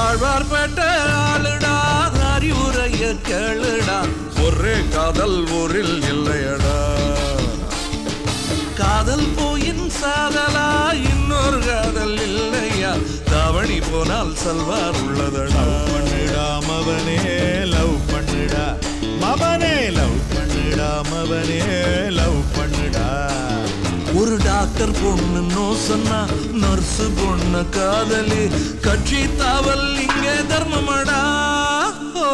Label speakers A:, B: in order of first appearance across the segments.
A: ஆழ்வார்பேட்டை ஆளுடா அறிவுரைய கேளுடா ஒரே காதல் ஊரில் இல்லையடா. காதல் போயின் சாதலா இன்னொரு காதல் இல்லையா. தவணி போனால் சல்வார் உள்ளதடா.
B: பண்ணுடா மவனே லவ் பண்ணுடா. மவனே லவ் பண்ணுடா மவனே லவ் பண்ணுடா
A: டாக்டர் பொண்ணு நோ சொன்னா நர்ஸு பொண்ணு காதலி. கட்சி தாவல் இங்கே தர்மமடா. ஓ,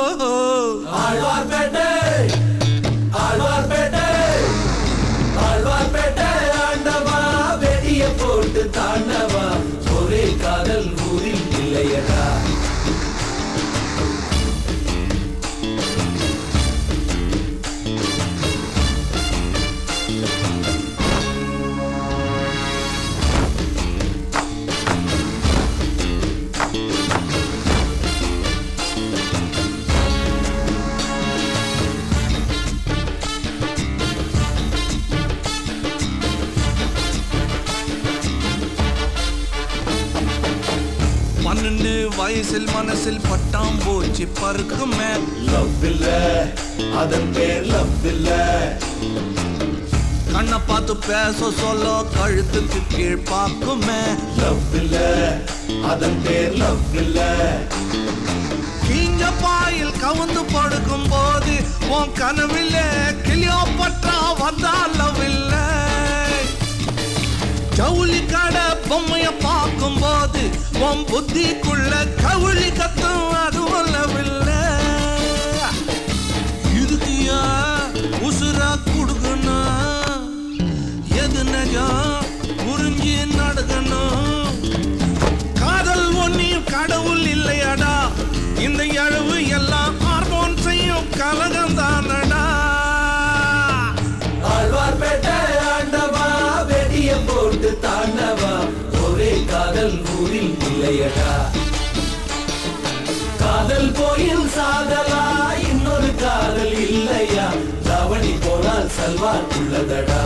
A: பன்னெண்டு வயசில் மனசில் பட்டாம் போச்சு பருக்குமே
C: லவ் இல்ல அதன் பேர் லவ் இல்ல.
A: கண்ணை பார்த்து பேச சொல்ல கழுத்துக்கு கீழ் பார்க்குமே.
C: லவ் இல்ல அதன் பேர் லவ் இல்ல.
A: கீஞ்ச பாயில் கவுந்து படுக்கும் போது உன் கனவில்ல கிளியோ பற்றா வந்தாலும் இல்லை. ஜவுளி கடை பொம்மைய பார்க்கும் போது உன் புத்திக்குள்ள கவுளி கத்தும் அது வல்லவில்லை இதுக்கு ஏன் உசுரா இல்லையடா.
C: காதல் கோயில் சாதலா இன்னொரு காதல் இல்லையா? தவணி போனால் சல்வார் உள்ளதடா.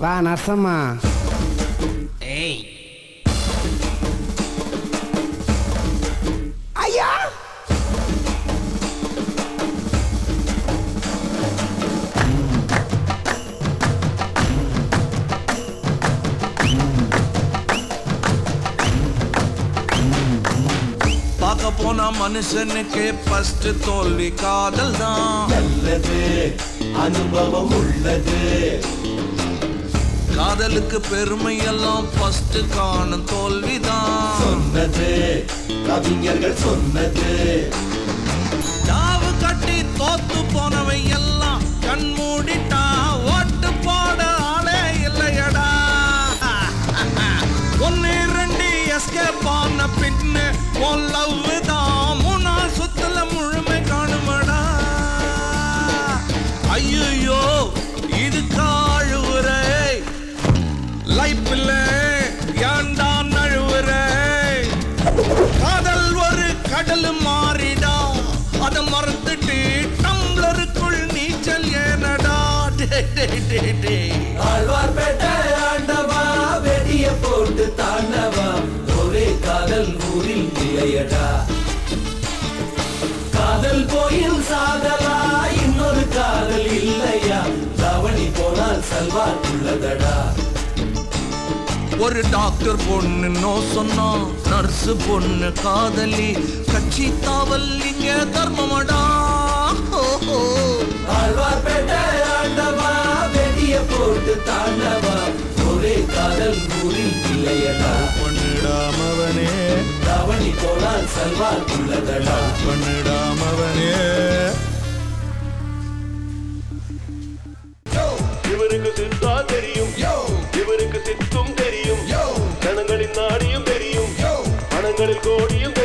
D: வா நரசம்மா ஐயா
A: பார்க்க போனா மனுஷனுக்கு ஃபர்ஸ்ட் தோல்வி காதல் தான்
C: நல்லது அனுபவம் உள்ளது.
A: காதலுக்கு பெருமை எல்லாம் ஃபர்ஸ்ட் காணும் தோல்விதான்.
C: சொன்னது கவிஞர்கள் சொன்னது.
A: தாவு கட்டி தோத்து போனவை எல்லாம் கண் மூடிட்டா ஓட்டு போட ஆளே இல்லையடா. ஒன்னு ரெண்டு எஸ்கேப் ஆன பின்னு உன் லவ் தான். கடல் மாறிடா. அத மறந்துட்டு டம்ளருக்குள் நீச்சல் ஏனடா
C: ஆழ்வார்பேட்டை ஆண்டவா வெடிய போட்டு தாண்டவா. ஒரே காதல் ஊரில் நிலையடா. காதல் போயில் சாதலா இன்னொரு காதல் இல்லையா. தவணி போனால் சல்வார் உள்ளதடா.
A: ஒரு டாக்டர் பொண்ணு நோ சொன்னா நர்ஸ் பொண்ணு காதலி கட்சி தாவல் இங்க தர்மமடா
C: போட்டு தாண்டவா. ஒரே காதல் இல்லையடா. தவணி போனால் சல்வார் உள்ளதடா.
B: பண்ணுடா
E: மக்களுக்கு ஓடியும்